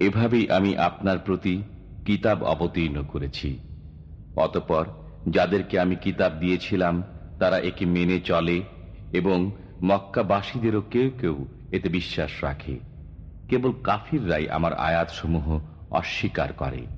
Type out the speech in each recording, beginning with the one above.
এভাবেই আমি আপনার প্রতি কিতাব অবতীর্ণ করেছি। অতপর যাদেরকে আমি কিতাব দিয়েছিলাম, তারা একে মেনে চলে এবং মক্কাবাসীদেরও কেউ কেউ এতে বিশ্বাস রাখে। কেবল কাফিররাই আমার আয়াতসমূহ অস্বীকার করে।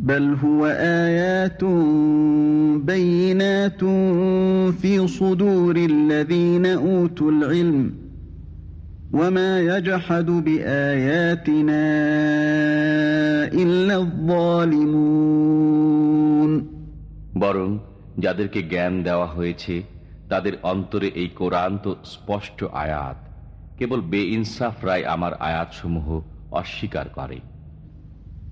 بل هو آيات بينات في صدور الذين أوتوا العلم وما يجحد بآياتنا إلا الظالمون বরং যাদেরকে জ্ঞান দেওয়া হয়েছে তাদের অন্তরে এই কোরআন তো স্পষ্ট আয়াত কেবল বে ইনসাফরাই আমার আয়াতসমূহ অস্বীকার করে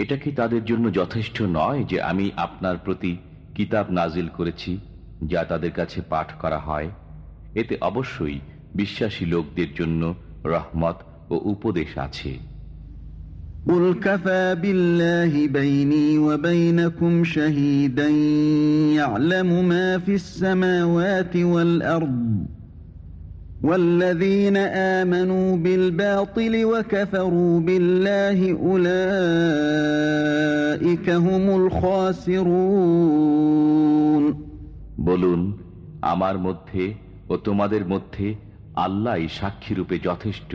এটা কি তাদের জন্য যথেষ্ট নয় যে আমি আপনার প্রতি কিতাব নাজিল করেছি যা তাদের কাছে পাঠ করা হয় এতে অবশ্যই বিশ্বাসী লোকদের জন্য রহমত ও উপদেশ আছে قل كفى بالله بيني وبينكم شهيدا يعلم ما في السماوات والأرض والذين آمنوا بالباطل وكفروا بالله أولئك هم الخاسرون বলুন আমার মধ্যে ও তোমাদের মধ্যে আল্লাহ সাক্ষীরূপে যথেষ্ট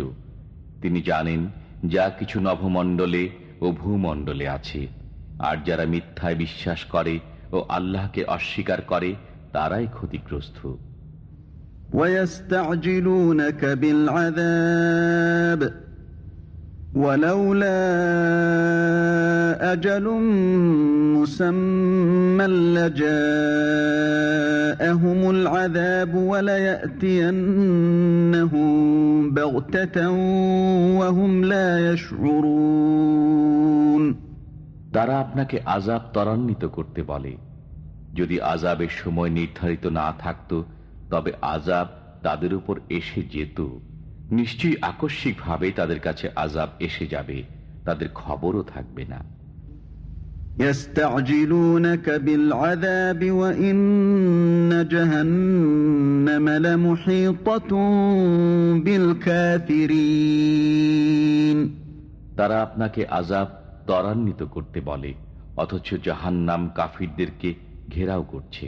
তিনি জানেন যা কিছু নভমণ্ডলে ও ভূমণ্ডলে আছে আর যারা মিথ্যায় বিশ্বাস করে ও আল্লাহকে অস্বীকার করে তারাই ক্ষতিগ্রস্ত ويستعجلونك بالعذاب ولولا أجل مسمى لجاءهم العذاب وليأتينهم بغتة وهم لا يشعرون তারা আপনাকে আজাব ত্বরান্বিত করতে বলে যদি আজাবের সময় নির্ধারিত না থাকত তবে আজাব তাদের উপর এসে যেত নিশ্চয়ই আকস্মিকভাবে তাদের কাছে আজাব এসে যাবে তাদের খবরও থাকবে না يستعجلونك بالعذاب وإن جهنم لمحيطة بالكافرين তারা আপনাকে আজাব ত্বরান্বিত করতে বলে অথচ জাহান্নাম কাফিরদেরকে ঘেরাও করছে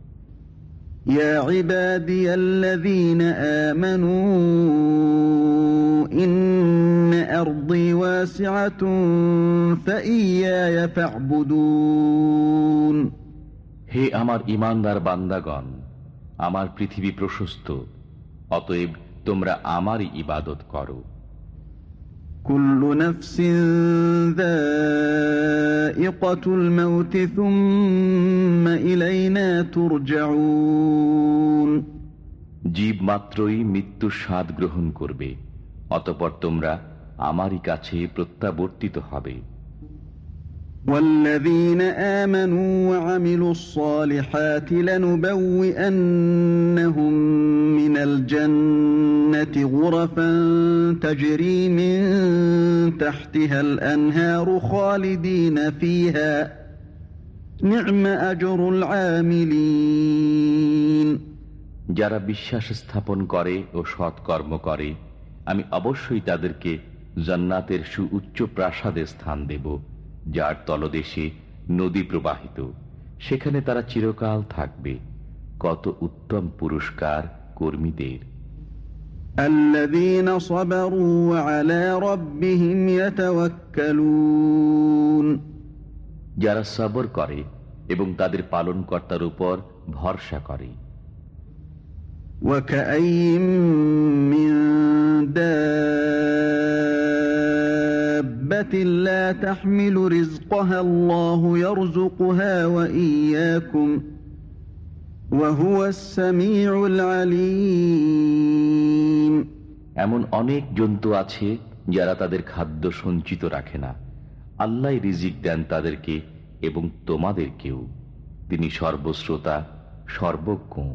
يا عبادي الذين آمنوا إن أرضي واسعة فإياي فاعبدون হে আমার ইমানদার বান্দাগণ আমার পৃথিবী প্রশস্ত অতএব তোমরা আমারই ইবাদত করো জীব মাত্রই মৃত্যুর স্বাদ গ্রহণ করবে অতপর তোমরা আমারই কাছে প্রত্যাবর্তিত হবে। والذين آمنوا وعملوا الصالحات لنبوئنهم من الجنة غرفا تجري من تحتها الأنهار خالدين فيها نعم أجر العاملين যারা বিশ্বাস স্থাপন করে ও সৎকর্ম করে আমি অবশ্যই তাদেরকে জান্নাতের সুউচ্চ প্রাসাদে স্থান দেব যার তলদেশে নদী প্রবাহিত সেখানে তারা চিরকাল থাকবে কত উত্তম পুরস্কার কর্মীদের الذين صبروا وعلى ربهم يتوكلون যারা সবর করে এবং তাদের পালনকর্তার উপর ভরসা করে وكأي من دابة لا تحمل رزقها الله يرزقها وإياكم وهو السميع العليم এমন অনেক জন্তু আছে যারা তাদের খাদ্য সঞ্চিত রাখে না আল্লাহ রিজিক দেন তাদেরকে এবং তোমাদেরকেও তিনি সর্বশ্রোতা সর্বজ্ঞ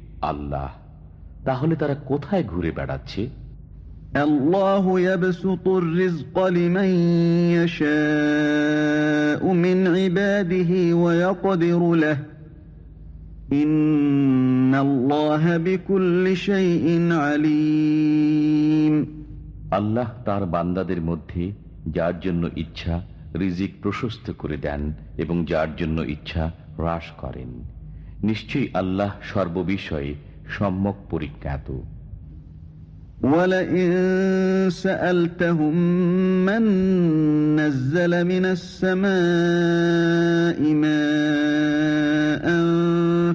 আল্লাহ তাহলে তারা কোথায় ঘুরে বেড়াচ্ছে الله يبسط الرزق لمن يشاء من عباده ويقدر له إن الله بكل شيء عليم আল্লাহ তার বান্দাদের মধ্যে যার জন্য ইচ্ছা রিজিক প্রশস্ত করে দেন এবং যার জন্য ইচ্ছা হ্রাস করেন নিশ্চয়ই আল্লাহ সর্ববিষয়ে সম্যক পরিজ্ঞাত ولئن سألتهم من نزل من السماء ماء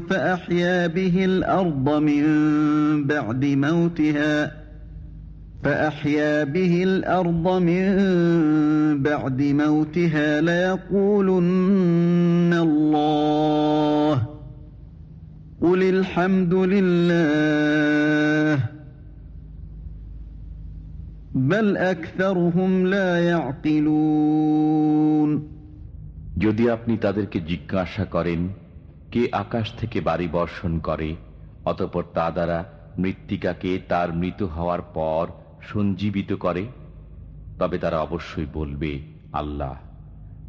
فأحيا به الأرض من بعد موتها فأحيا به الأرض من بعد موتها ليقولن الله قل الحمد لله بل أكثرهم لا يعقلون যদি আপনি তাদেরকে জিজ্ঞাসা করেন কে আকাশ থেকে বাড়ি বর্ষণ করে অতপর তা দ্বারা মৃত্তিকাকে তার মৃত হওয়ার পর সঞ্জীবিত করে তবে তারা অবশ্যই বলবে আল্লাহ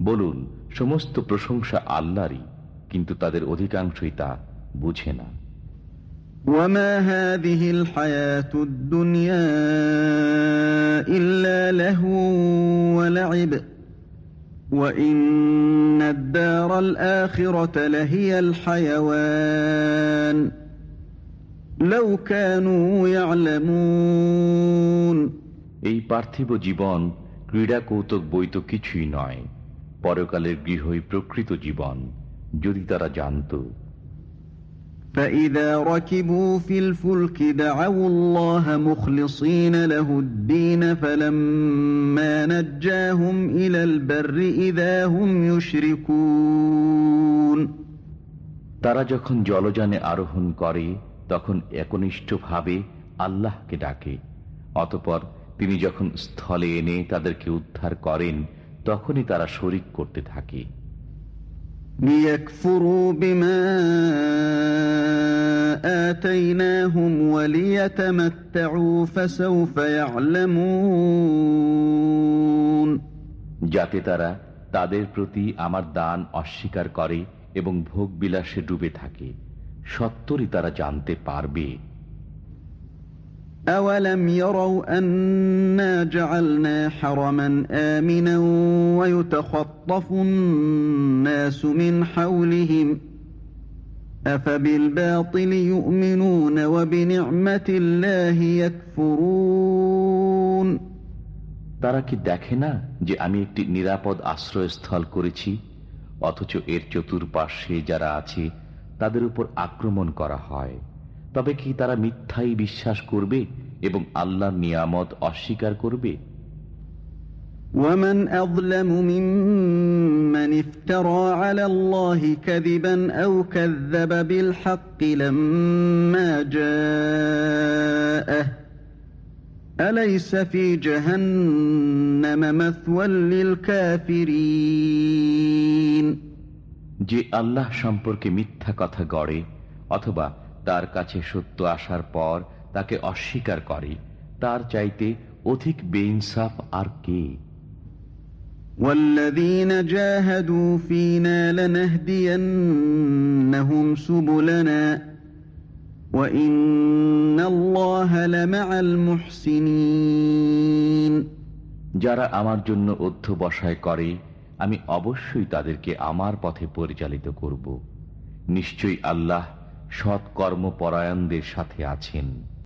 বলুন সমস্ত প্রশংসা আল্লাহরই কিন্তু তাদের অধিকাংশই তা বুঝে না وما هذه الحياة الدنيا إلا لهو ولعب وإن الدار الآخرة لهي الحيوان لو كانوا يعلمون এই পার্থিব জীবন ক্রীড়া কৌতুক বই তো কিছুই নয় পরকালের গৃহই প্রকৃত জীবন যদি তারা জানতো فإذا ركبوا في الفلك دعوا الله مخلصين له الدين فلما نجاهم إلى البر إذا هم يشركون তারা যখন জলযানে আরোহণ করে তখন একনিষ্ঠভাবে আল্লাহকে ডাকে অতপর তিনি যখন স্থলে এনে তাদেরকে উদ্ধার করেন তখনই তারা শরিক করতে থাকে ليكفروا بما آتيناهم وليتمتعوا فسوف يعلمون যাতে তারা তাদের প্রতি আমার দান অস্বীকার করে এবং ভোগ বিলাসে ডুবে থাকে সত্তরই তারা জানতে পারবে أولم يروا أنا جعلنا حرما آمنا ويتخطف الناس من حولهم أفبالباطل يؤمنون وبنعمة الله يكفرون তারা কি দেখে না যে আমি একটি নিরাপদ আশ্রয়স্থল করেছি অথচ এর চতুর্পার্শ্বে যারা আছে তাদের উপর আক্রমণ করা হয় তবে কি তারা মিথ্যাই বিশ্বাস করবে এবং আল্লাহর নিয়ামত অস্বীকার করবে ومن أظلم ممن افترى على الله كذبا أو كذب بالحق لما جاءه أليس في جهنم مثوى للكافرين যে আল্লাহ সম্পর্কে মিথ্যা কথা গড়ে অথবা তার কাছে সত্য আসার পর তাকে অস্বীকার করে তার চাইতে অধিক বেইনসাফ আর কে والذين جاهدوا فينا لنهدينهم سبلنا وإن الله لمع المحسنين যারা আমার জন্য অধ্যবসায় করে আমি অবশ্যই তাদেরকে আমার পথে পরিচালিত করব নিশ্চয়ই আল্লাহ সৎ কর্মপরায়ণদের সাথে আছেন।